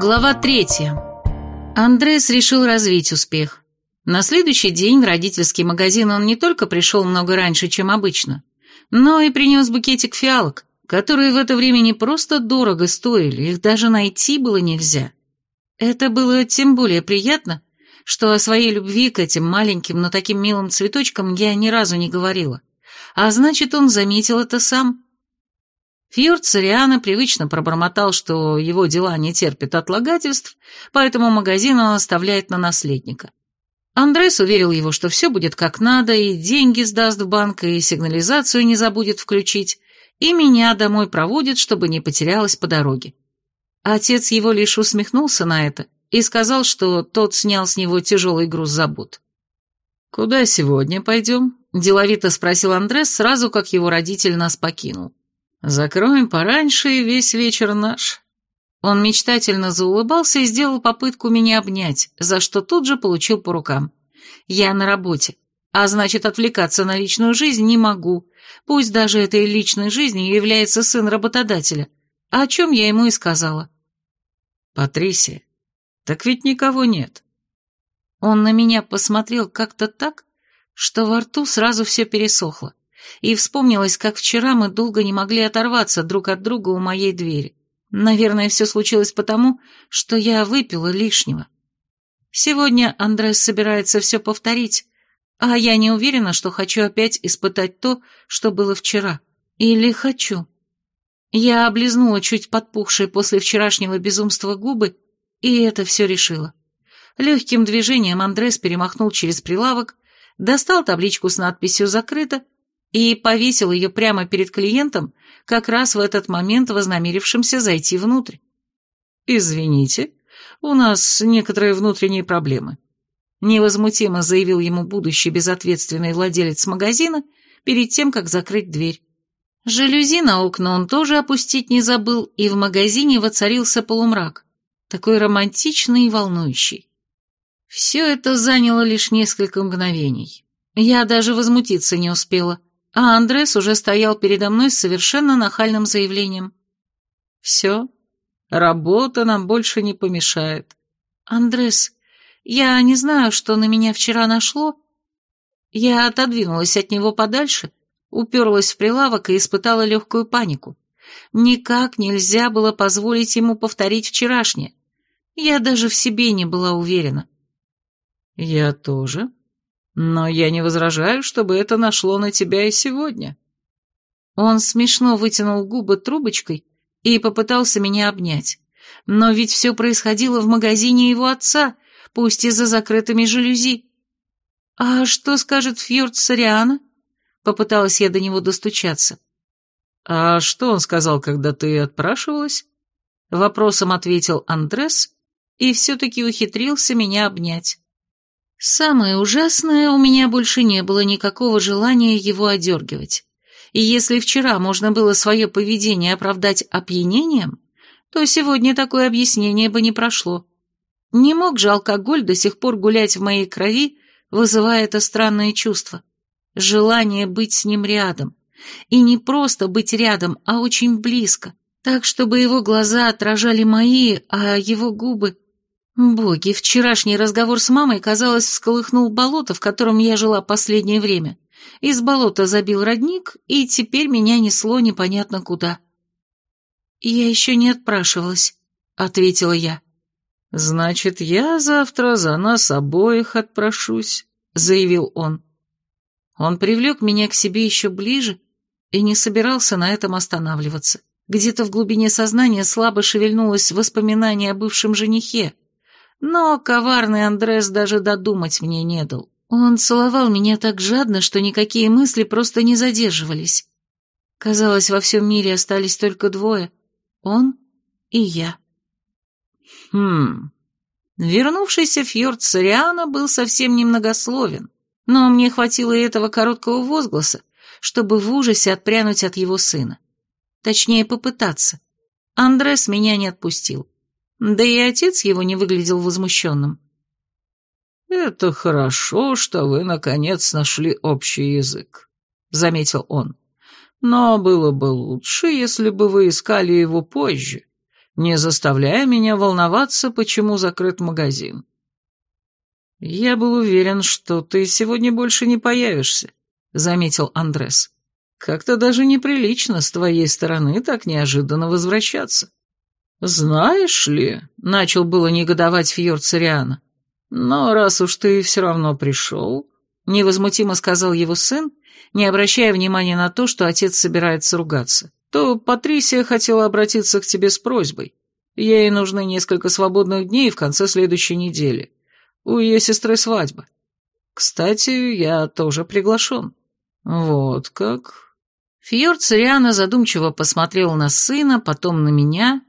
Глава третья. Андрес решил развить успех. На следующий день в родительский магазин он не только пришел много раньше, чем обычно, но и принес букетик фиалок, которые в это время не просто дорого стоили, их даже найти было нельзя. Это было тем более приятно, что о своей любви к этим маленьким, но таким милым цветочкам я ни разу не говорила. А значит, он заметил это сам. Фьорд Сориана привычно пробормотал, что его дела не терпят отлагательств, поэтому магазин он оставляет на наследника. Андрес уверил его, что все будет как надо, и деньги сдаст в банк, и сигнализацию не забудет включить, и меня домой проводит, чтобы не потерялась по дороге. Отец его лишь усмехнулся на это и сказал, что тот снял с него тяжелый груз забот. «Куда сегодня пойдем?» – деловито спросил Андрес сразу, как его родитель нас покинул. «Закроем пораньше, и весь вечер наш». Он мечтательно заулыбался и сделал попытку меня обнять, за что тут же получил по рукам. «Я на работе, а значит, отвлекаться на личную жизнь не могу, пусть даже этой личной жизнью является сын работодателя, о чем я ему и сказала». «Патрисия, так ведь никого нет. Он на меня посмотрел как-то так, что во рту сразу все пересохло, и вспомнилось, как вчера мы долго не могли оторваться друг от друга у моей двери. Наверное, все случилось потому, что я выпила лишнего. Сегодня Андрес собирается все повторить, а я не уверена, что хочу опять испытать то, что было вчера. Или хочу. Я облизнула чуть подпухшие после вчерашнего безумства губы, и это все решило. Легким движением Андрес перемахнул через прилавок, достал табличку с надписью «Закрыто» и повесил ее прямо перед клиентом, как раз в этот момент вознамерившимся зайти внутрь. «Извините, у нас некоторые внутренние проблемы», невозмутимо заявил ему будущий безответственный владелец магазина перед тем, как закрыть дверь. Жалюзи на окна он тоже опустить не забыл, и в магазине воцарился полумрак, такой романтичный и волнующий. Все это заняло лишь несколько мгновений. Я даже возмутиться не успела, а Андрес уже стоял передо мной с совершенно нахальным заявлением. «Все, работа нам больше не помешает». «Андрес, я не знаю, что на меня вчера нашло». Я отодвинулась от него подальше, уперлась в прилавок и испытала легкую панику. Никак нельзя было позволить ему повторить вчерашнее. Я даже в себе не была уверена. «Я тоже. Но я не возражаю, чтобы это нашло на тебя и сегодня». Он смешно вытянул губы трубочкой и попытался меня обнять. Но ведь все происходило в магазине его отца, пусть и за закрытыми жалюзи. «А что скажет Фьорд Сориана?» Попыталась я до него достучаться. «А что он сказал, когда ты отпрашивалась?» Вопросом ответил Андрес и все-таки ухитрился меня обнять. Самое ужасное, у меня больше не было никакого желания его одергивать. И если вчера можно было свое поведение оправдать опьянением, то сегодня такое объяснение бы не прошло. Не мог же алкоголь до сих пор гулять в моей крови, вызывая это странное чувство. Желание быть с ним рядом. И не просто быть рядом, а очень близко, так, чтобы его глаза отражали мои, а его губы Боги, вчерашний разговор с мамой, казалось, всколыхнул болото, в котором я жила последнее время. Из болота забил родник, и теперь меня несло непонятно куда. «Я еще не отпрашивалась», — ответила я. «Значит, я завтра за нас обоих отпрошусь», — заявил он. Он привлек меня к себе еще ближе и не собирался на этом останавливаться. Где-то в глубине сознания слабо шевельнулось воспоминание о бывшем женихе, но коварный Андрес даже додумать мне не дал. Он целовал меня так жадно, что никакие мысли просто не задерживались. Казалось, во всем мире остались только двое — он и я. Хм... Вернувшийся Фьорд Сориана был совсем немногословен, но мне хватило и этого короткого возгласа, чтобы в ужасе отпрянуть от его сына. Точнее, попытаться. Андрес меня не отпустил. Да и отец его не выглядел возмущенным. «Это хорошо, что вы, наконец, нашли общий язык», — заметил он. «Но было бы лучше, если бы вы искали его позже, не заставляя меня волноваться, почему закрыт магазин. «Я был уверен, что ты сегодня больше не появишься», — заметил Андрес. «Как-то даже неприлично с твоей стороны так неожиданно возвращаться». «Знаешь ли», — начал было негодовать Фьорд Сориана, «но раз уж ты все равно пришел», — невозмутимо сказал его сын, не обращая внимания на то, что отец собирается ругаться, то Патрисия хотела обратиться к тебе с просьбой. Ей нужны несколько свободных дней в конце следующей недели. У ее сестры свадьба. Кстати, я тоже приглашен. Вот как...» Фьорд Сориана задумчиво посмотрел на сына, потом на меня.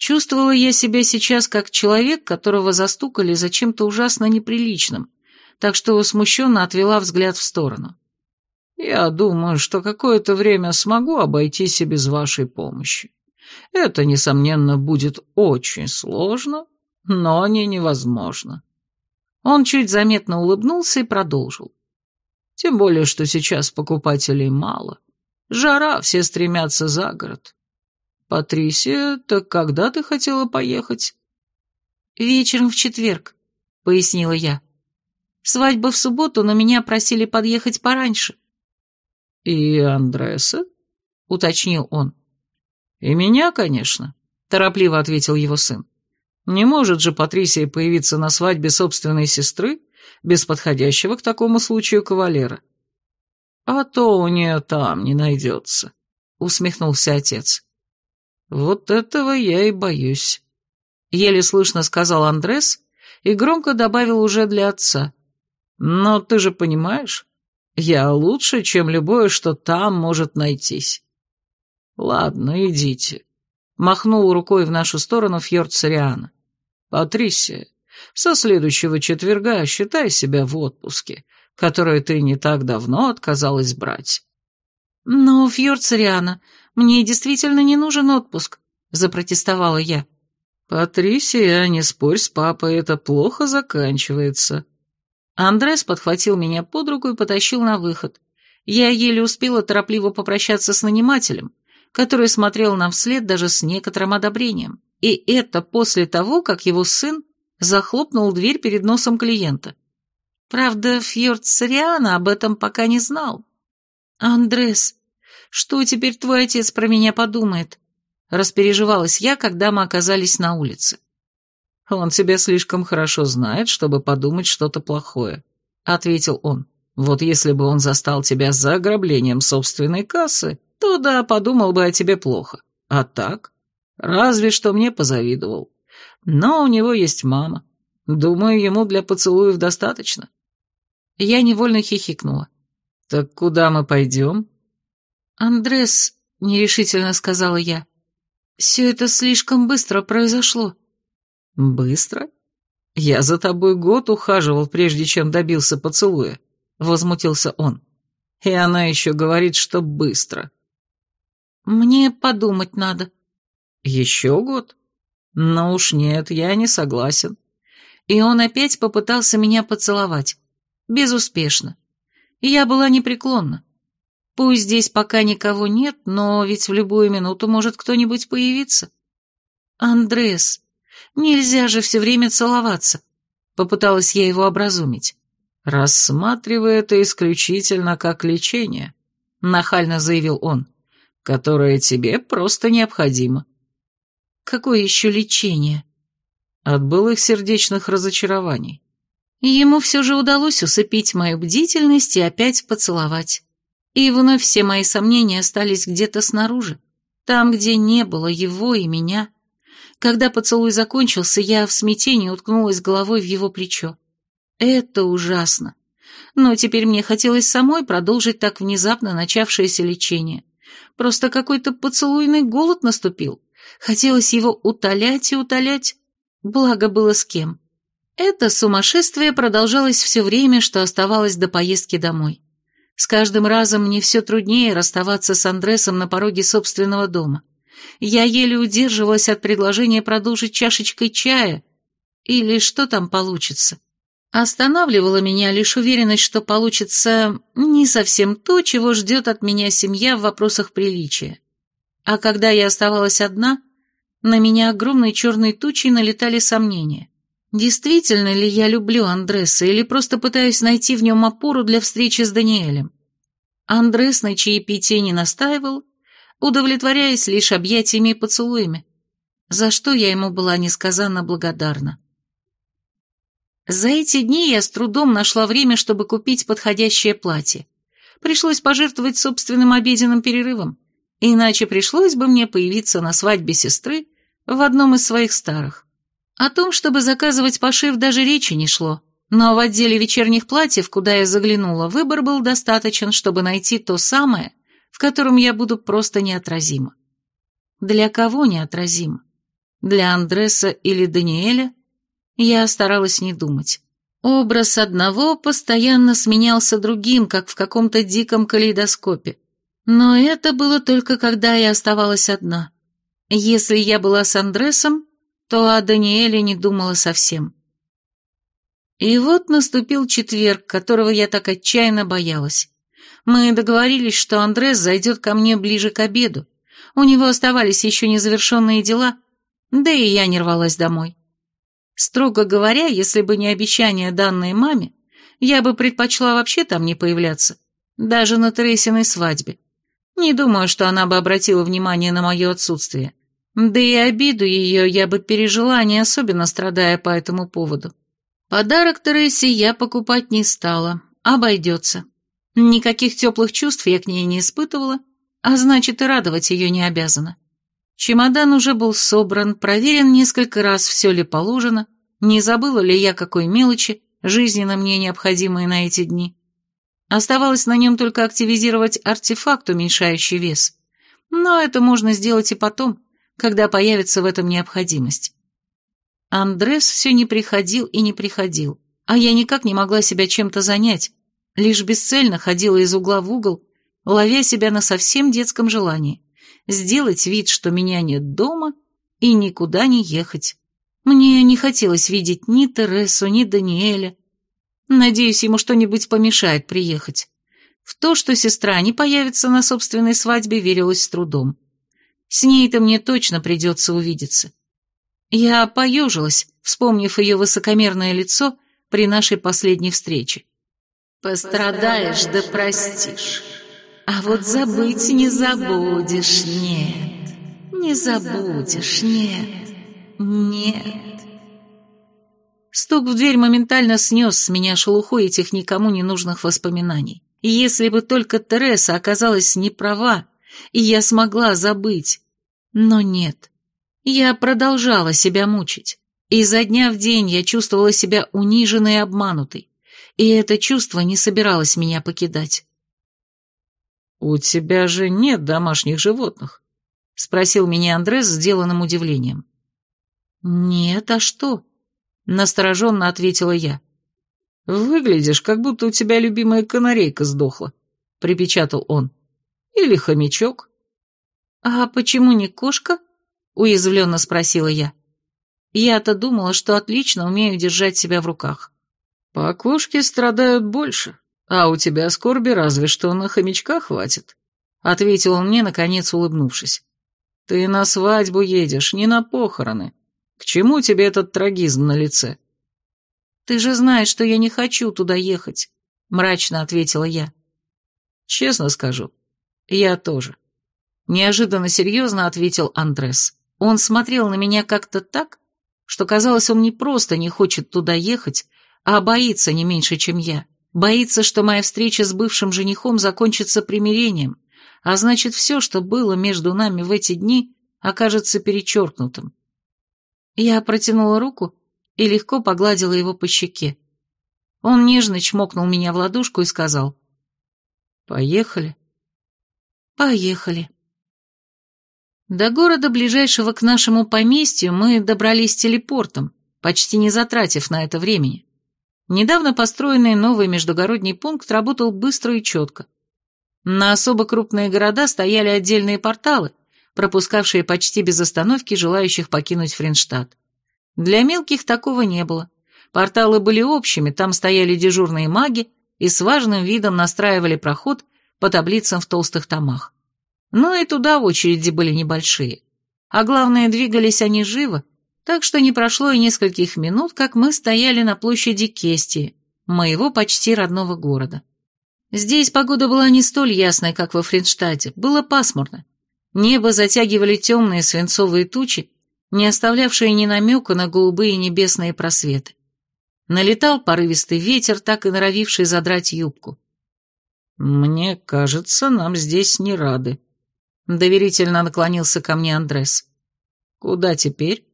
Чувствовала я себя сейчас как человек, которого застукали за чем-то ужасно неприличным, так что смущенно отвела взгляд в сторону. Я думаю, что какое-то время смогу обойтись и без вашей помощи. Это, несомненно, будет очень сложно, но не невозможно. Он чуть заметно улыбнулся и продолжил. Тем более, что сейчас покупателей мало. Жара, все стремятся за город. Патрисия, так когда ты хотела поехать? Вечером в четверг, пояснила я. Свадьба в субботу, но меня просили подъехать пораньше. «И Андреса?» — уточнил он. «И меня, конечно», — торопливо ответил его сын. «Не может же Патрисия появиться на свадьбе собственной сестры без подходящего к такому случаю кавалера?» «А то у нее там не найдется», — усмехнулся отец. «Вот этого я и боюсь», — еле слышно сказал Андрес и громко добавил уже для отца. «Но ты же понимаешь, я лучше, чем любое, что там может найтись. Ладно, идите. Махнул рукой в нашу сторону Фьорд Сориана. Патрисия, со следующего четверга считай себя в отпуске, который ты не так давно отказалась брать. Но, Фьорд Сориана, мне действительно не нужен отпуск, запротестовала я. Патрисия, не спорь с папой, это плохо заканчивается. Андрес подхватил меня под руку и потащил на выход. Я еле успела торопливо попрощаться с нанимателем, который смотрел нам вслед даже с некоторым одобрением. И это после того, как его сын захлопнул дверь перед носом клиента. Правда, Фьорд Сориана об этом пока не знал. «Андрес, что теперь твой отец про меня подумает?» Распереживалась я, когда мы оказались на улице. «Он тебя слишком хорошо знает, чтобы подумать что-то плохое», — ответил он. «Вот если бы он застал тебя за ограблением собственной кассы, то да, подумал бы о тебе плохо. А так? Разве что мне позавидовал. Но у него есть мама. Думаю, ему для поцелуев достаточно». Я невольно хихикнула. «Так куда мы пойдем?» «Андрес», — нерешительно сказала я, — «все это слишком быстро произошло». «Быстро? Я за тобой год ухаживал, прежде чем добился поцелуя», — возмутился он. «И она еще говорит, что быстро». «Мне подумать надо». «Еще год? Ну уж нет, я не согласен». И он опять попытался меня поцеловать. Безуспешно. Я была непреклонна. Пусть здесь пока никого нет, но ведь в любую минуту может кто-нибудь появиться. Андрес, Нельзя же все время целоваться. Попыталась я его образумить. Рассматривая это исключительно как лечение, нахально заявил он, которое тебе просто необходимо. Какое еще лечение? От былых сердечных разочарований. Ему все же удалось усыпить мою бдительность и опять поцеловать. И вновь все мои сомнения остались где-то снаружи, там, где не было его и меня. Когда поцелуй закончился, я в смятении уткнулась головой в его плечо. Это ужасно. Но теперь мне хотелось самой продолжить так внезапно начавшееся лечение. Просто какой-то поцелуйный голод наступил. Хотелось его утолять и утолять. Благо было с кем. Это сумасшествие продолжалось все время, что оставалось до поездки домой. С каждым разом мне все труднее расставаться с Андресом на пороге собственного дома. Я еле удерживалась от предложения продолжить чашечкой чая. Или что там получится. Останавливала меня лишь уверенность, что получится не совсем то, чего ждет от меня семья в вопросах приличия. А когда я оставалась одна, На меня огромной черной тучей налетали сомнения. Действительно ли я люблю Андреса или просто пытаюсь найти в нем опору для встречи с Даниэлем? Андрес на чаепитие не настаивал, удовлетворяясь лишь объятиями и поцелуями, за что я ему была несказанно благодарна. За эти дни я с трудом нашла время, чтобы купить подходящее платье. Пришлось пожертвовать собственным обеденным перерывом, иначе пришлось бы мне появиться на свадьбе сестры в одном из своих старых. О том, чтобы заказывать пошив, даже речи не шло, но в отделе вечерних платьев, куда я заглянула, выбор был достаточен, чтобы найти то самое, в котором я буду просто неотразима. Для кого неотразима? Для Андреса или Даниэля? Я старалась не думать. Образ одного постоянно сменялся другим, как в каком-то диком калейдоскопе. Но это было только когда я оставалась одна. Если я была с Андресом, то о Даниэле не думала совсем. И вот наступил четверг, которого я так отчаянно боялась. Мы договорились, что Андрес зайдет ко мне ближе к обеду. У него оставались еще незавершенные дела, да и я не рвалась домой. Строго говоря, если бы не обещание, данное маме, я бы предпочла вообще там не появляться, даже на Трейсиной свадьбе. Не думаю, что она бы обратила внимание на мое отсутствие. Да и обиду ее я бы пережила, не особенно страдая по этому поводу. Подарок Тересе я покупать не стала, обойдется. Никаких теплых чувств я к ней не испытывала, а значит и радовать ее не обязана. Чемодан уже был собран, проверен несколько раз, все ли положено, не забыла ли я какой мелочи, жизненно мне необходимые на эти дни. Оставалось на нем только активизировать артефакт, уменьшающий вес. Но это можно сделать и потом, когда появится в этом необходимость. Андрес все не приходил и не приходил, а я никак не могла себя чем-то занять, лишь бесцельно ходила из угла в угол, ловя себя на совсем детском желании сделать вид, что меня нет дома, и никуда не ехать. Мне не хотелось видеть ни Тересу, ни Даниэля. Надеюсь, ему что-нибудь помешает приехать. В то, что сестра не появится на собственной свадьбе, верилось с трудом. С ней-то мне точно придется увидеться. Я поежилась, вспомнив ее высокомерное лицо при нашей последней встрече. «Пострадаешь, да простишь. А вот забыть не забудешь, нет. Не забудешь, нет. Нет». Стук в дверь моментально снес с меня шелуху этих никому не нужных воспоминаний. Если бы только Тереса оказалась не права, и я смогла забыть. Но нет. Я продолжала себя мучить. И за дня в день я чувствовала себя униженной и обманутой. И это чувство не собиралось меня покидать. «У тебя же нет домашних животных?» — спросил меня Андрес с сделанным удивлением. «Нет, а что?» — настороженно ответила я. «Выглядишь, как будто у тебя любимая канарейка сдохла», — припечатал он. Или хомячок?» «А почему не кошка?» — уязвленно спросила я. Я-то думала, что отлично умею держать себя в руках. «По кошке страдают больше, а у тебя скорби разве что на хомячка хватит», — ответил он мне, наконец улыбнувшись. «Ты на свадьбу едешь, не на похороны. К чему тебе этот трагизм на лице?» «Ты же знаешь, что я не хочу туда ехать», — мрачно ответила я. «Честно скажу, «Я тоже», — неожиданно серьезно ответил Андрес. Он смотрел на меня как-то так, что казалось, он не просто не хочет туда ехать, а боится не меньше, чем я. Боится, что моя встреча с бывшим женихом закончится примирением, а значит, все, что было между нами в эти дни, окажется перечеркнутым. Я протянула руку и легко погладила его по щеке. Он нежно чмокнул меня в ладошку и сказал «Поехали». Поехали. До города, ближайшего к нашему поместью, мы добрались телепортом, почти не затратив на это времени. Недавно построенный новый междугородний пункт работал быстро и четко. На особо крупные города стояли отдельные порталы, пропускавшие почти без остановки желающих покинуть Фринштадт. Для мелких такого не было. Порталы были общими, там стояли дежурные маги и с важным видом настраивали проход по таблицам в толстых томах. Но и туда очереди были небольшие. А главное, двигались они живо, так что не прошло и нескольких минут, как мы стояли на площади Кестии, моего почти родного города. Здесь погода была не столь ясной, как во Фридштадте, было пасмурно. Небо затягивали темные свинцовые тучи, не оставлявшие ни намека на голубые небесные просветы. Налетал порывистый ветер, так и норовивший задрать юбку. «Мне кажется, нам здесь не рады», — доверительно наклонился ко мне Андрес. «Куда теперь?»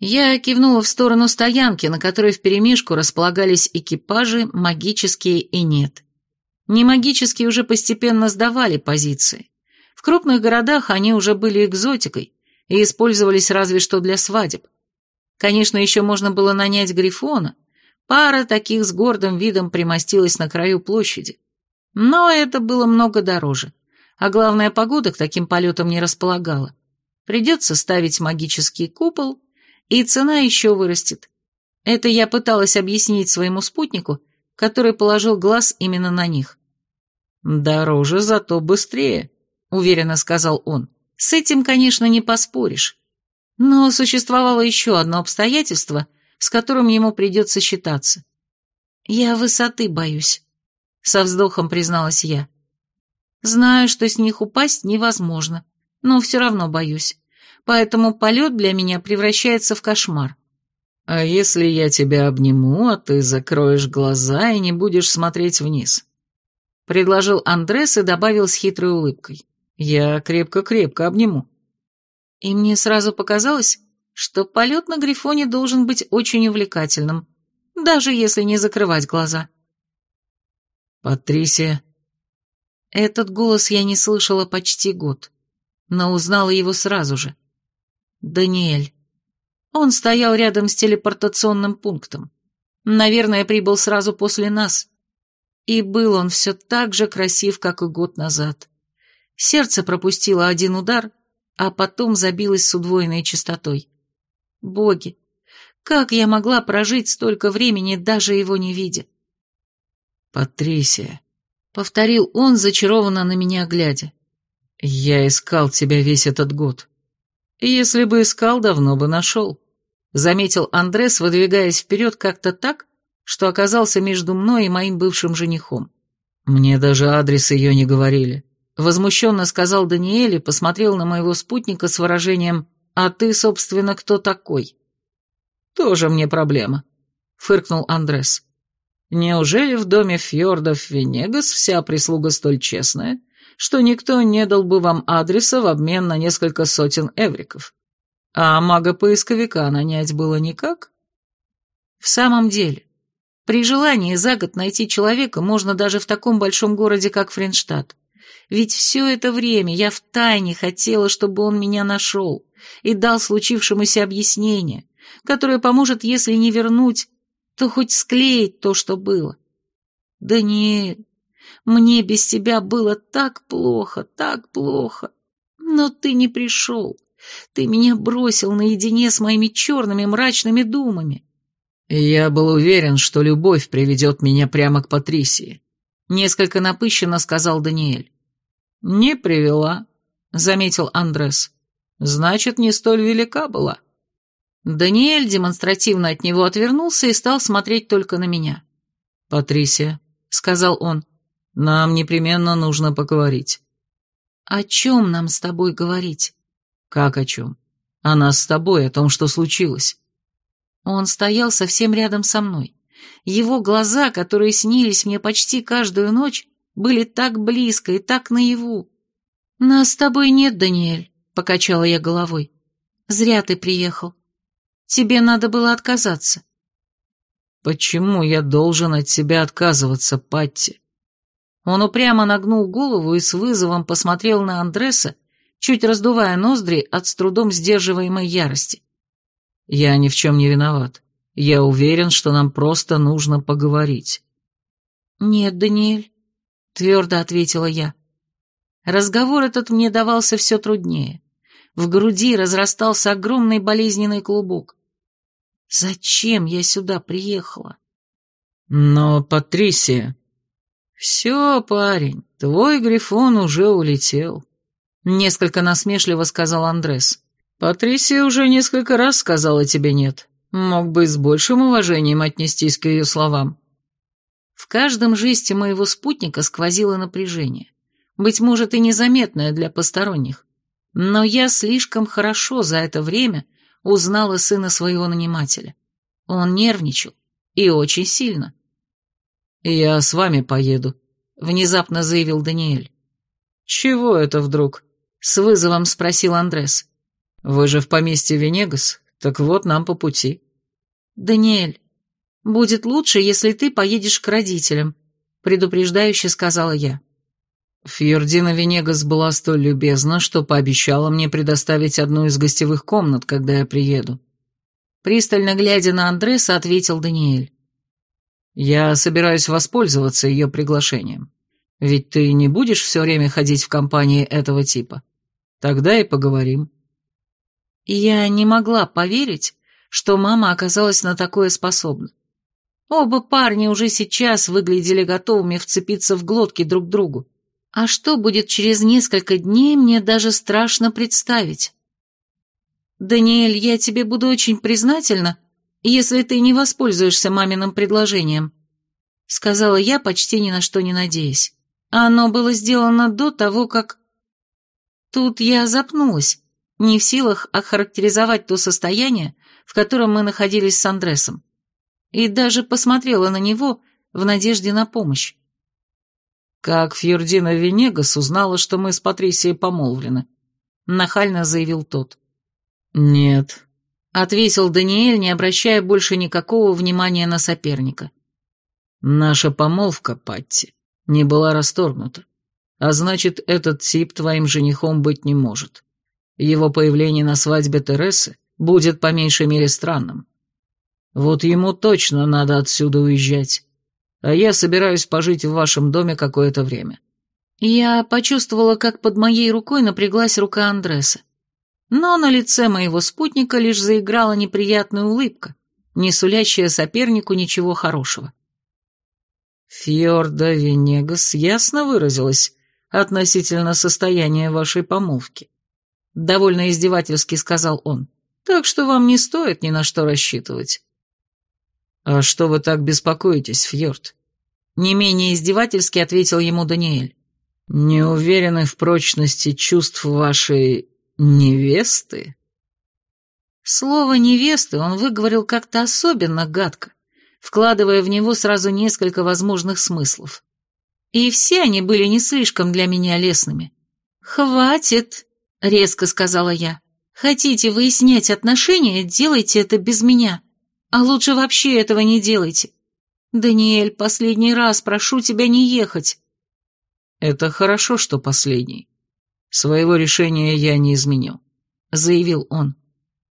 Я кивнула в сторону стоянки, на которой вперемешку располагались экипажи, магические и нет. Немагические уже постепенно сдавали позиции. В крупных городах они уже были экзотикой и использовались разве что для свадеб. Конечно, еще можно было нанять грифона, пара таких с гордым видом примостилась на краю площади. Но это было много дороже, а главное, погода к таким полетам не располагала. Придется ставить магический купол, и цена еще вырастет. Это я пыталась объяснить своему спутнику, который положил глаз именно на них. «Дороже, зато быстрее», — уверенно сказал он. «С этим, конечно, не поспоришь. Но существовало еще одно обстоятельство, с которым ему придется считаться. Я высоты боюсь со вздохом призналась я. Знаю, что с них упасть невозможно, но все равно боюсь. Поэтому полет для меня превращается в кошмар. А если я тебя обниму, а ты закроешь глаза и не будешь смотреть вниз? Предложил Андрес и добавил с хитрой улыбкой. Я крепко-крепко обниму. И мне сразу показалось, что полет на Грифоне должен быть очень увлекательным, даже если не закрывать глаза. «Патрисия?» Этот голос я не слышала почти год, но узнала его сразу же. Даниэль. Он стоял рядом с телепортационным пунктом. Наверное, прибыл сразу после нас. И был он все так же красив, как и год назад. Сердце пропустило один удар, а потом забилось с удвоенной частотой. Боги, как я могла прожить столько времени, даже его не видя? «Патрисия», — повторил он, зачарованно на меня глядя. «Я искал тебя весь этот год. Если бы искал, давно бы нашел», — заметил Андрес, выдвигаясь вперед как-то так, что оказался между мной и моим бывшим женихом. «Мне даже адрес ее не говорили», — возмущенно сказал Даниэль и посмотрел на моего спутника с выражением «А ты, собственно, кто такой?» «Тоже мне проблема», — фыркнул Андрес. Неужели в доме фьордов Венегас вся прислуга столь честная, что никто не дал бы вам адреса в обмен на несколько сотен эвриков? А мага-поисковика нанять было никак? В самом деле, при желании за год найти человека можно даже в таком большом городе, как Френштадт. Ведь все это время я втайне хотела, чтобы он меня нашел и дал случившемуся объяснение, которое поможет, если не вернуть, то хоть склеить то, что было. Даниэль, мне без тебя было так плохо, так плохо. Но ты не пришел. Ты меня бросил наедине с моими черными мрачными думами. Я был уверен, что любовь приведет меня прямо к Патрисии. Несколько напыщенно сказал Даниэль. Не привела, заметил Андрес. Значит, не столь велика была. Даниэль демонстративно от него отвернулся и стал смотреть только на меня. «Патрисия», — сказал он, — «нам непременно нужно поговорить». «О чем нам с тобой говорить?» «Как о чем? О нас с тобой, о том, что случилось». Он стоял совсем рядом со мной. Его глаза, которые снились мне почти каждую ночь, были так близко и так наяву. «Нас с тобой нет, Даниэль», — покачала я головой. «Зря ты приехал. Тебе надо было отказаться». «Почему я должен от тебя отказываться, Патти?» Он упрямо нагнул голову и с вызовом посмотрел на Андреса, чуть раздувая ноздри от с трудом сдерживаемой ярости. «Я ни в чем не виноват. Я уверен, что нам просто нужно поговорить». «Нет, Даниэль», — твердо ответила я. Разговор этот мне давался все труднее. В груди разрастался огромный болезненный клубок. Зачем я сюда приехала? Но, Патрисия... Все, парень, твой Грифон уже улетел. Несколько насмешливо сказал Андрес. Патрисия уже несколько раз сказала тебе «нет». Мог бы с большим уважением отнестись к ее словам. В каждом жесте моего спутника сквозило напряжение, быть может и незаметное для посторонних. Но я слишком хорошо за это время узнала сына своего нанимателя. Он нервничал, и очень сильно. «Я с вами поеду», — внезапно заявил Даниэль. «Чего это вдруг?» — с вызовом спросил Андрес. «Вы же в поместье Венегас, так вот нам по пути». «Даниэль, будет лучше, если ты поедешь к родителям», — предупреждающе сказала я. Фьордина Венегас была столь любезна, что пообещала мне предоставить одну из гостевых комнат, когда я приеду. Пристально глядя на Андреса, ответил Даниэль. «Я собираюсь воспользоваться ее приглашением. Ведь ты не будешь все время ходить в компании этого типа. Тогда и поговорим». Я не могла поверить, что мама оказалась на такое способна. Оба парня уже сейчас выглядели готовыми вцепиться в глотки друг другу. А что будет через несколько дней, мне даже страшно представить. «Даниэль, я тебе буду очень признательна, если ты не воспользуешься маминым предложением», сказала я, почти ни на что не надеясь. Оно было сделано до того, как... Тут я запнулась, не в силах охарактеризовать то состояние, в котором мы находились с Андресом, и даже посмотрела на него в надежде на помощь. «Как Фьюрдина Венегас узнала, что мы с Патрисией помолвлены», — нахально заявил тот. «Нет», — ответил Даниэль, не обращая больше никакого внимания на соперника. «Наша помолвка, Патти, не была расторгнута, а значит, этот тип твоим женихом быть не может. Его появление на свадьбе Тересы будет по меньшей мере странным. Вот ему точно надо отсюда уезжать, а я собираюсь пожить в вашем доме какое-то время». Я почувствовала, как под моей рукой напряглась рука Андреса. Но на лице моего спутника лишь заиграла неприятная улыбка, не сулящая сопернику ничего хорошего. «Фьорда Венегас ясно выразилась относительно состояния вашей помолвки», — довольно издевательски сказал он так что вам не стоит ни на что рассчитывать». «А что вы так беспокоитесь, Фьорд?» Не менее издевательски ответил ему Даниэль. «Не уверены в прочности чувств вашей невесты?» Слово «невесты» он выговорил как-то особенно гадко, вкладывая в него сразу несколько возможных смыслов. И все они были не слишком для меня лестными. «Хватит», — резко сказала я. Хотите выяснять отношения, делайте это без меня. А лучше вообще этого не делайте. Даниэль, последний раз прошу тебя не ехать. Это хорошо, что последний. Своего решения я не изменю, заявил он.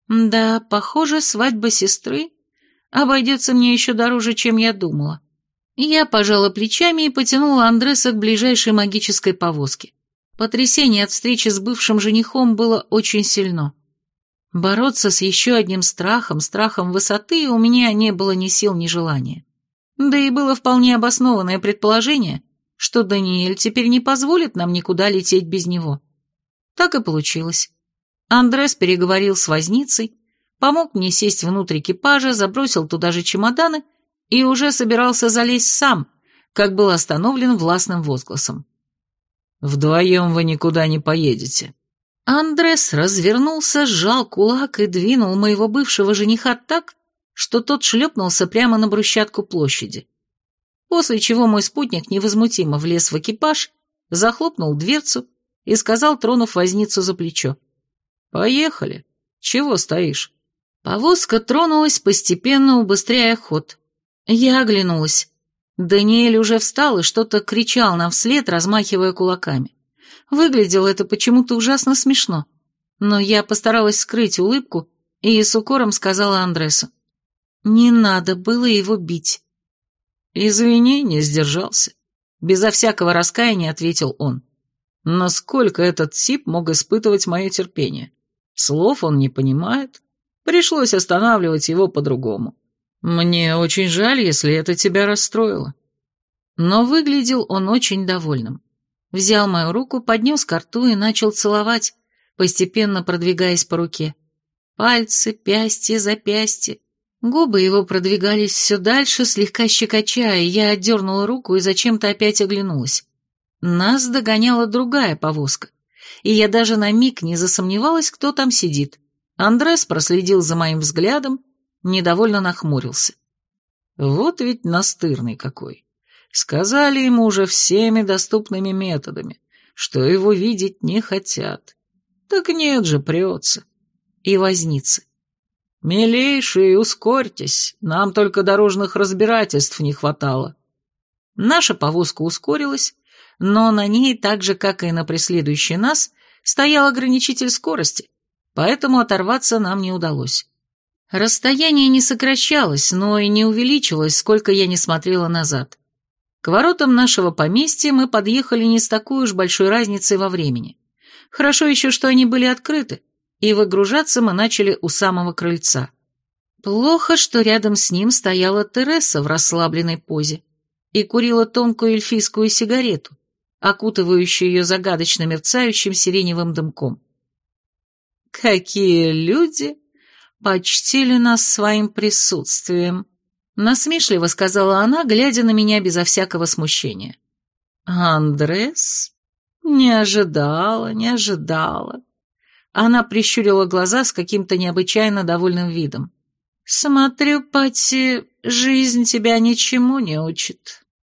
Да, похоже, свадьба сестры обойдется мне еще дороже, чем я думала. Я пожала плечами и потянула Андреса к ближайшей магической повозке. Потрясение от встречи с бывшим женихом было очень сильно. Бороться с еще одним страхом, страхом высоты, у меня не было ни сил, ни желания. Да и было вполне обоснованное предположение, что Даниэль теперь не позволит нам никуда лететь без него. Так и получилось. Андрес переговорил с возницей, помог мне сесть внутрь экипажа, забросил туда же чемоданы и уже собирался залезть сам, как был остановлен властным возгласом. Вдвоем вы никуда не поедете». Андрес развернулся, сжал кулак и двинул моего бывшего жениха так, что тот шлепнулся прямо на брусчатку площади. После чего мой спутник невозмутимо влез в экипаж, захлопнул дверцу и сказал, тронув возницу за плечо. «Поехали. Чего стоишь?» Повозка тронулась, постепенно убыстряя ход. Я оглянулась. Даниэль уже встал и что-то кричал нам вслед, размахивая кулаками. Выглядело это почему-то ужасно смешно, но я постаралась скрыть улыбку и с укором сказала Андресу. Не надо было его бить. «Извини, не сдержался», — безо всякого раскаяния ответил он. «Насколько этот тип мог испытывать мое терпение? Слов он не понимает. Пришлось останавливать его по-другому. Мне очень жаль, если это тебя расстроило». Но выглядел он очень довольным. Взял мою руку, поднес к рту и начал целовать, постепенно продвигаясь по руке. Пальцы, пястье, запястье. Губы его продвигались все дальше, слегка щекоча, и я отдернула руку и зачем-то опять оглянулась. Нас догоняла другая повозка, и я даже на миг не засомневалась, кто там сидит. Андрес проследил за моим взглядом, недовольно нахмурился. Вот ведь настырный какой. Сказали ему уже всеми доступными методами, что его видеть не хотят. Так нет же, прется. И возницы. «Милейшие, ускорьтесь, нам только дорожных разбирательств не хватало». Наша повозка ускорилась, но на ней, так же, как и на преследующей нас, стоял ограничитель скорости, поэтому оторваться нам не удалось. Расстояние не сокращалось, но и не увеличилось, сколько я не смотрела назад. К воротам нашего поместья мы подъехали не с такой уж большой разницей во времени. Хорошо еще, что они были открыты, и выгружаться мы начали у самого крыльца. Плохо, что рядом с ним стояла Тереса в расслабленной позе и курила тонкую эльфийскую сигарету, окутывающую ее загадочно мерцающим сиреневым дымком. «Какие люди почтили нас своим присутствием!» Насмешливо сказала она, глядя на меня безо всякого смущения. «Андрес? Не ожидала, не ожидала. Она прищурила глаза с каким-то необычайно довольным видом. «Смотрю, Пати, жизнь тебя ничему не учит.